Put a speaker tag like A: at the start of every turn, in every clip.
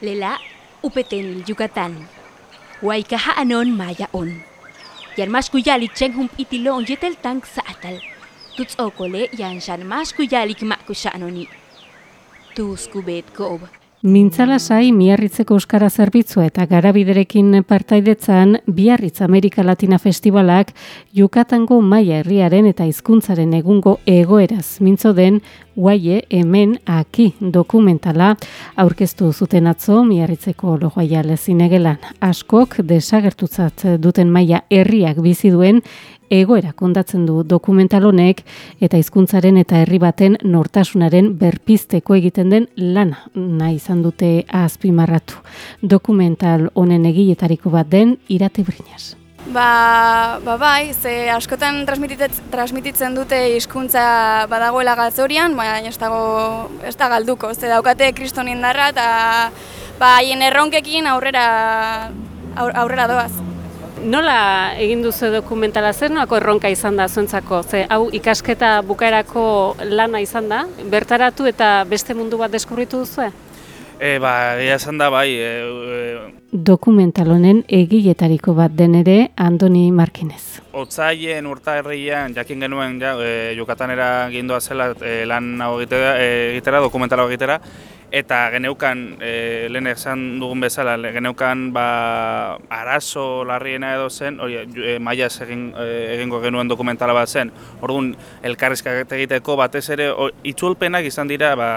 A: Lela upetenil Yucatán. Huaycaja anon maya on. Yan mas kuyalik cheng hum itilong yetel tang saatal. Tuts okole yan shan mas kuyalik makusha anoni. Tus kubet kob.
B: Mintzalasai miarritzeko euskara zerbitzua eta garabiderekin partaidetzan biarritz Amerika Latina Festivalak Yukatango maia herriaren eta hizkuntzaren egungo egoeraz mintzo den guaie hemen aki dokumentala aurkeztu zuten atzo miarritzeko lojoaia lezinegelan. Askok desagertutzat duten maia herriak bizi duen egoera kondatzen du dokumental honek eta hizkuntzaren eta herri baten nortasunaren berpizteko egiten den lana nahi izan dute azpimarratu. Dokumental honen egiletariko bat den irate brinaz.
C: Ba, ba bai, ze askotan transmititzen dute hizkuntza badagoela gatzorian, baina ez dago ez da galduko, ze daukate kriston indarra eta ba haien erronkekin aurrera aurrera doaz.
B: Nola egin duzu dokumentala zer noako erronka izan da zuentzako? Ze hau ikasketa bukaerako lana izan da, bertaratu eta beste mundu bat deskubritu duzu?
D: E, ba, egia esan da, bai. E,
B: e, Dokumental honen egiletariko bat den ere Andoni Markinez.
D: Otzaien urta herrian jakin genuen ja, e, Yucatanera gindoa zela e, lan hau egitera, e, egitera dokumentala egitera, eta geneukan e, lehen esan dugun bezala geneukan ba arazo larriena edo zen hori e, maiaz egin, e, egingo genuen dokumentala bat zen orduan elkarrizkak egiteko batez ere itzulpenak izan dira ba,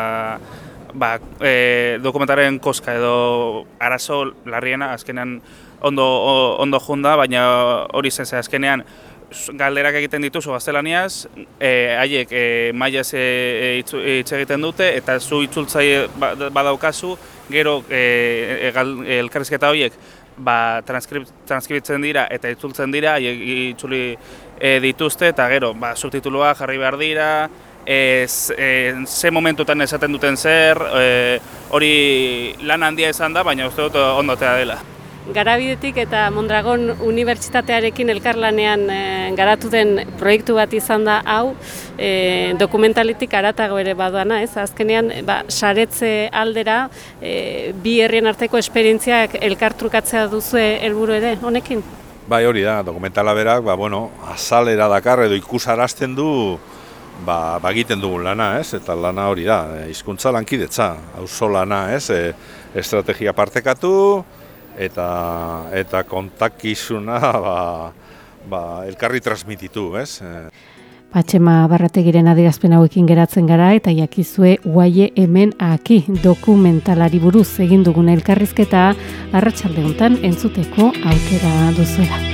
D: ba, e, dokumentaren koska edo arazo larriena azkenean ondo, ondo junda baina hori zen ze azkenean galderak egiten dituzu gaztelaniaz, e, haiek e, mailaz e, e, egiten dute, eta zu itzultzai ba, badaukazu, gero e, e, elkarrizketa horiek ba, transkribitzen dira eta itzultzen dira, haiek itzuli e, dituzte, eta gero ba, subtitulua jarri behar dira, e, ze momentutan esaten duten zer, e, hori lan handia izan da, baina uste dut ondotea dela.
B: Garabidetik eta Mondragon Unibertsitatearekin elkarlanean e, garatu den proiektu bat izan da hau e, dokumentalitik aratago ere baduana, ez? Azkenean, ba, saretze aldera e, bi herrien arteko esperientziak elkartrukatzea duzu helburu ere, honekin?
E: Bai hori da, dokumentala berak, ba, bueno, azalera dakar edo ikusarazten du ba, bagiten dugun lana, ez? Eta lana hori da, hizkuntza lankidetza, auzo lana, ez? E, estrategia partekatu, eta eta kontakizuna ba, ba, elkarri transmititu, ez?
B: Patxema barrategiren adirazpen hauekin geratzen gara eta jakizue guaie hemen aki dokumentalari buruz egin dugun elkarrizketa arratsalde hontan entzuteko aukera duzuela.